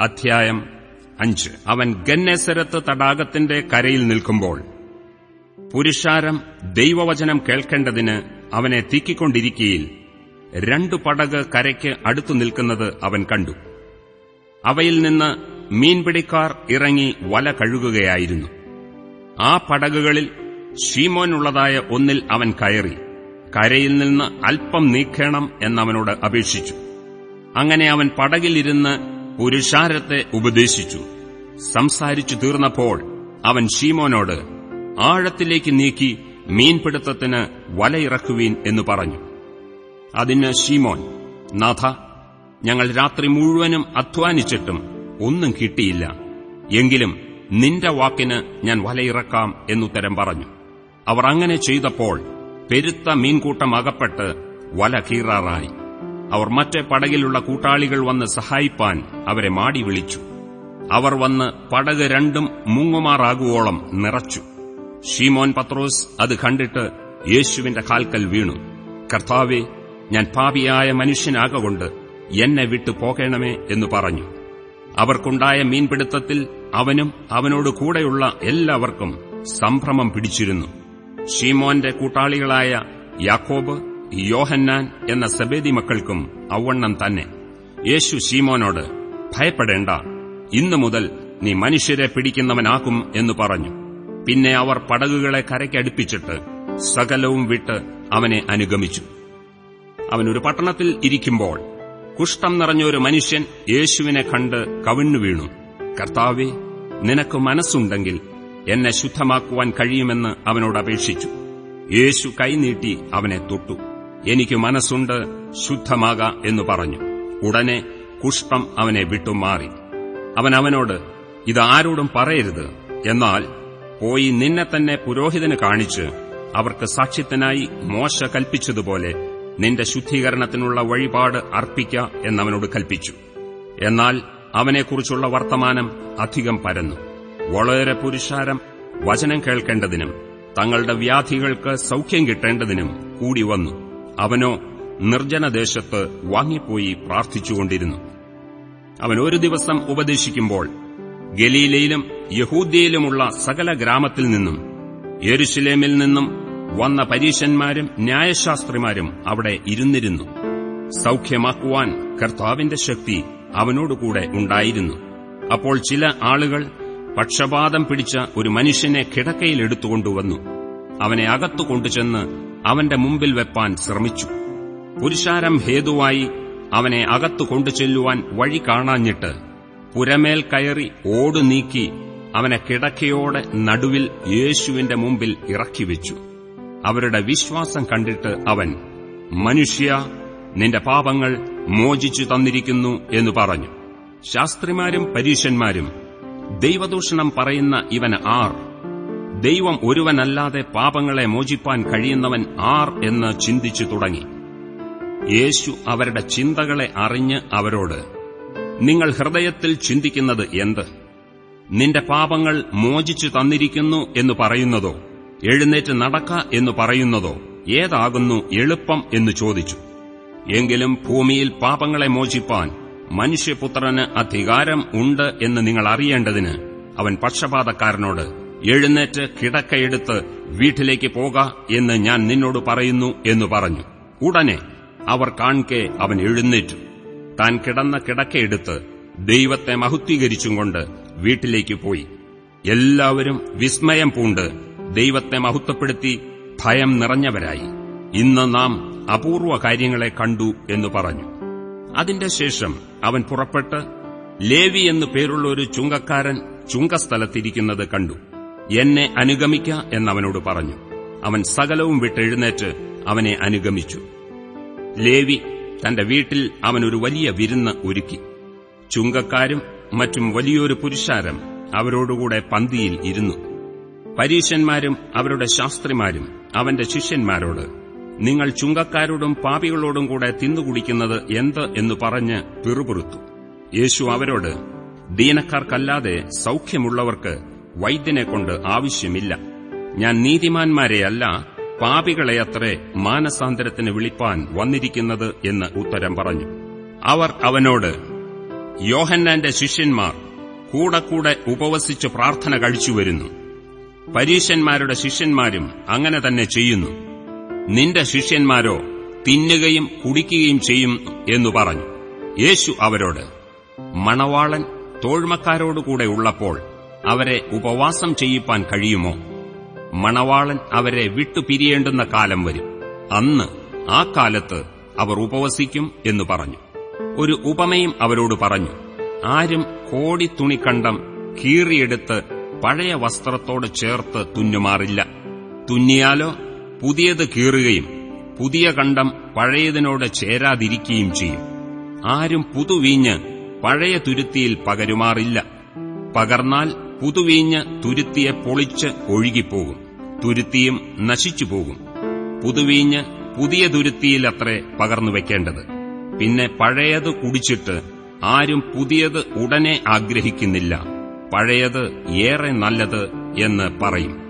അധ്യായം അഞ്ച്. അവൻ ഗന്നേസരത്ത് തടാകത്തിന്റെ കരയിൽ നിൽക്കുമ്പോൾ പുരുഷാരം ദൈവവചനം കേൾക്കേണ്ടതിന് അവനെ തീക്കിക്കൊണ്ടിരിക്കയിൽ രണ്ടു പടക് കരയ്ക്ക് അടുത്തു നിൽക്കുന്നത് അവൻ കണ്ടു. അവയിൽ നിന്ന് മീൻപിടിക്കാർ ഇറങ്ങി വല കഴുകുകയായിരുന്നു. ആ പടകുകളിൽ ഷീമോനുള്ളതായ ഒന്നിൽ അവൻ കയറി കരയിൽ നിന്ന് അല്പം നീക്കണം എന്നവനോട് അപേക്ഷിച്ചു. അങ്ങനെ അവൻ പടകിലിരുന്ന് പുരുഷാരത്തെ ഉപദേശിച്ചു. സംസാരിച്ചു തീർന്നപ്പോൾ അവൻ ഷീമോനോട് ആഴത്തിലേക്ക് നീക്കി മീൻപിടുത്തത്തിന് വലയിറക്കുവീൻ എന്ന് പറഞ്ഞു. അതിന് ഷീമോൻ നാഥ ഞങ്ങൾ രാത്രി മുഴുവനും അധ്വാനിച്ചിട്ടും ഒന്നും കിട്ടിയില്ല. എങ്കിലും നിന്റെ വാക്കിന് ഞാൻ വലയിറക്കാം എന്നുത്തരം പറഞ്ഞു. അവർ അങ്ങനെ ചെയ്തപ്പോൾ പെരുത്ത മീൻകൂട്ടം അകപ്പെട്ട് വല കീറാറായി. അവർ മറ്റേ പടകിലുള്ള കൂട്ടാളികൾ വന്ന് സഹായിപ്പാൻ അവരെ മാടി വിളിച്ചു. അവർ വന്ന് പടക് രണ്ടും മുങ്ങുമാറാകുവോളം നിറച്ചു. ഷീമോൻ പത്രോസ് അത് കണ്ടിട്ട് യേശുവിന്റെ കാൽക്കൽ വീണു. കർത്താവെ ഞാൻ പാപിയായ മനുഷ്യനാകൊണ്ട് എന്നെ വിട്ടു പോകണമേ എന്ന് പറഞ്ഞു. അവർക്കുണ്ടായ മീൻപിടുത്തത്തിൽ അവനും അവനോട് കൂടെയുള്ള എല്ലാവർക്കും സംഭ്രമം പിടിച്ചിരുന്നു. ഷീമോന്റെ കൂട്ടാളികളായ യാക്കോബ് യോഹന്നാൻ എന്ന സബേദി മക്കൾക്കും ഔവണ്ണം തന്നെ. യേശു ശീമോനോട് ഭയപ്പെടേണ്ട. ഇന്നു മുതൽ നീ മനുഷ്യരെ പിടിക്കുന്നവനാക്കും എന്ന് പറഞ്ഞു. പിന്നെ അവർ പടകുകളെ കരയ്ക്കടുപ്പിച്ചിട്ട് സകലവും വിട്ട് അവനെ അനുഗമിച്ചു. അവനൊരു പട്ടണത്തിൽ ഇരിക്കുമ്പോൾ കുഷ്ഠം നിറഞ്ഞൊരു മനുഷ്യൻ യേശുവിനെ കണ്ട് കവിണ്ണു വീണു. കർത്താവെ നിനക്ക് മനസ്സുണ്ടെങ്കിൽ എന്നെ ശുദ്ധമാക്കുവാൻ കഴിയുമെന്ന് അവനോട് അപേക്ഷിച്ചു. യേശു കൈനീട്ടി അവനെ തൊട്ടു. എനിക്ക് മനസ്സുണ്ട് ശുദ്ധമാക എന്ന് പറഞ്ഞു. ഉടനെ കുഷ്ഠം അവനെ വിട്ടുമാറി. അവൻ അവനോട് ഇതാരോടും പറയരുത്. എന്നാൽ പോയി നിന്നെ തന്നെ പുരോഹിതന് കാണിച്ച് അവർക്ക് സാക്ഷ്യത്തിനായി മോശ കൽപ്പിച്ചതുപോലെ നിന്റെ ശുദ്ധീകരണത്തിനുള്ള വഴിപാട് അർപ്പിക്ക എന്നവനോട് കൽപ്പിച്ചു. എന്നാൽ അവനെക്കുറിച്ചുള്ള വർത്തമാനം അധികം പരന്നു. വളരെ പുരുഷാരം വചനം കേൾക്കേണ്ടതിനും തങ്ങളുടെ വ്യാധികൾക്ക് സൌഖ്യം കിട്ടേണ്ടതിനും കൂടി വന്നു. അവനോ നിർജനദേശത്ത് വാങ്ങിപ്പോയി പ്രാർത്ഥിച്ചുകൊണ്ടിരുന്നു. അവൻ ഒരു ദിവസം ഉപദേശിക്കുമ്പോൾ ഗലീലയിലും യഹൂദ്യയിലുമുള്ള സകല ഗ്രാമത്തിൽ നിന്നും യെരുശലേമിൽ നിന്നും വന്ന പരീശന്മാരും ന്യായശാസ്ത്രിമാരും അവിടെ ഇരുന്നിരുന്നു. സൌഖ്യമാക്കുവാൻ കർത്താവിന്റെ ശക്തി അവനോടുകൂടെ ഉണ്ടായിരുന്നു. അപ്പോൾ ചില ആളുകൾ പക്ഷപാതം പിടിച്ച ഒരു മനുഷ്യനെ കിടക്കയിലെടുത്തുകൊണ്ടുവന്നു അവനെ അകത്തു കൊണ്ടുചെന്ന് അവന്റെ മുമ്പിൽ വെപ്പാൻ ശ്രമിച്ചു. പുരുഷാരം ഹേതുവായി അവനെ അകത്തു കൊണ്ടുചെല്ലുവാൻ വഴി കാണാഞ്ഞിട്ട് പുരമേൽ കയറി ഓടു നീക്കി അവനെ കിടക്കയോടെ നടുവിൽ യേശുവിന്റെ മുമ്പിൽ ഇറക്കിവെച്ചു അവരുടെ വിശ്വാസം കണ്ടിട്ട് അവൻ മനുഷ്യ നിന്റെ പാപങ്ങൾ മോചിച്ചു തന്നിരിക്കുന്നു എന്ന് പറഞ്ഞു. ശാസ്ത്രിമാരും പരീശന്മാരും ദൈവദൂഷണം പറയുന്ന ഇവൻ ആർ? ദൈവം ഒരുവനല്ലാതെ പാപങ്ങളെ മോചിപ്പാൻ കഴിയുന്നവൻ ആർ എന്ന് ചിന്തിച്ചു തുടങ്ങി. യേശു അവരുടെ ചിന്തകളെ അറിഞ്ഞ് അവരോട് നിങ്ങൾ ഹൃദയത്തിൽ ചിന്തിക്കുന്നത് എന്ത്? നിന്റെ പാപങ്ങൾ മോചിച്ചു തന്നിരിക്കുന്നു എന്ന് പറയുന്നതോ? എഴുന്നേറ്റ് നടക്ക എന്ന് പറയുന്നതോ? ഏതാകുന്നു എളുപ്പം? എന്ന് ചോദിച്ചു. എങ്കിലും ഭൂമിയിൽ പാപങ്ങളെ മോചിപ്പാൻ മനുഷ്യപുത്രന് അധികാരം ഉണ്ട് എന്ന് നിങ്ങൾ അറിയേണ്ടതിന് അവൻ പക്ഷപാതക്കാരനോട് എഴുന്നേറ്റ് കിടക്കയെടുത്ത് വീട്ടിലേക്ക് പോക എന്ന് ഞാൻ നിന്നോട് പറയുന്നു എന്ന് പറഞ്ഞു. ഉടനെ അവർ കാൺകെ അവൻ എഴുന്നേറ്റു. താൻ കിടന്ന കിടക്കയെടുത്ത് ദൈവത്തെ മഹുദ്ധീകരിച്ചും കൊണ്ട് വീട്ടിലേക്ക് പോയി. എല്ലാവരും വിസ്മയം പൂണ്ട് ദൈവത്തെ മഹത്വപ്പെടുത്തി ഭയം നിറഞ്ഞവരായി. ഇന്ന് നാം അപൂർവ കാര്യങ്ങളെ കണ്ടു എന്ന് പറഞ്ഞു. അതിന്റെ ശേഷം അവൻ പുറപ്പെട്ട് ലേവി എന്നു പേരുള്ള ഒരു ചുങ്കക്കാരൻ ചുങ്കസ്ഥലത്തിരിക്കുന്നത് കണ്ടു. എന്നെ അനുഗമിക്ക എന്നവനോട് പറഞ്ഞു. അവൻ സകലവും വിട്ടെഴുന്നേറ്റ് അവനെ അനുഗമിച്ചു. ലേവി തന്റെ വീട്ടിൽ അവനൊരു വലിയ വിരുന്ന് ഒരുക്കി. ചുങ്കക്കാരും മറ്റും വലിയൊരു പുരുഷാരം അവരോടുകൂടെ പന്തിയിൽ ഇരുന്നു. പരീശന്മാരും അവരുടെ ശാസ്ത്രിമാരും അവന്റെ ശിഷ്യന്മാരോട് നിങ്ങൾ ചുങ്കക്കാരോടും പാപികളോടും കൂടെ തിന്നുകുടിക്കുന്നത് എന്ത് എന്ന് പറഞ്ഞ് പിറുപുറുത്തു. യേശു അവരോട് ദീനക്കാർക്കല്ലാതെ സൌഖ്യമുള്ളവർക്ക് വൈദ്യനെക്കൊണ്ട് ആവശ്യമില്ല. ഞാൻ നീതിമാന്മാരെയല്ല പാപികളെയത്രേ മാനസാന്തരത്തിന് വിളിപ്പാൻ വന്നിരിക്കുന്നത് എന്ന് ഉത്തരം പറഞ്ഞു. അവർ അവനോട് യോഹന്നാന്റെ ശിഷ്യന്മാർ കൂടെ കൂടെ ഉപവസിച്ച് പ്രാർത്ഥന കഴിച്ചുവരുന്നു പരീശന്മാരുടെ ശിഷ്യന്മാരും അങ്ങനെ തന്നെ ചെയ്യുന്നു. നിന്റെ ശിഷ്യന്മാരോ തിന്നുകയും കുടിക്കുകയും ചെയ്യും എന്നു പറഞ്ഞു. യേശു അവരോട് മണവാളൻ തോഴ്മക്കാരോടുകൂടെ ഉള്ളപ്പോൾ അവരെ ഉപവാസം ചെയ്യിപ്പാൻ കഴിയുമോ? മണവാളൻ അവരെ വിട്ടുപിരിയേണ്ടുന്ന കാലം വരും. അന്ന് ആ കാലത്ത് അവർ ഉപവസിക്കും എന്ന് പറഞ്ഞു. ഒരു ഉപമയും അവരോട് പറഞ്ഞു ആരും കോടി തുണിക്കണ്ടം കീറിയെടുത്ത് പഴയ വസ്ത്രത്തോട് ചേർത്ത് തുന്നുമാറില്ല. തുന്നിയാലോ പുതിയത് കീറുകയും പുതിയ കണ്ടം പഴയതിനോട് ചേരാതിരിക്കുകയും ചെയ്യും. ആരും പുതുവീഞ്ഞ് പഴയ തുരുത്തിയിൽ പകരുമാറില്ല. പകർന്നാൽ പുതുവീഞ്ഞ് തുരുത്തിയെ പൊളിച്ച് ഒഴുകിപ്പോകും. തുരുത്തിയും നശിച്ചുപോകും പുതുവീഞ്ഞ് പുതിയ തുരുത്തിയിലത്രേ പകർന്നു വെക്കേണ്ടത്. പിന്നെ പഴയത് കുടിച്ചിട്ട് ആരും പുതിയത് ഉടനെ ആഗ്രഹിക്കുന്നില്ല. പഴയത് ഏറെ നല്ലത് എന്ന് പറയും.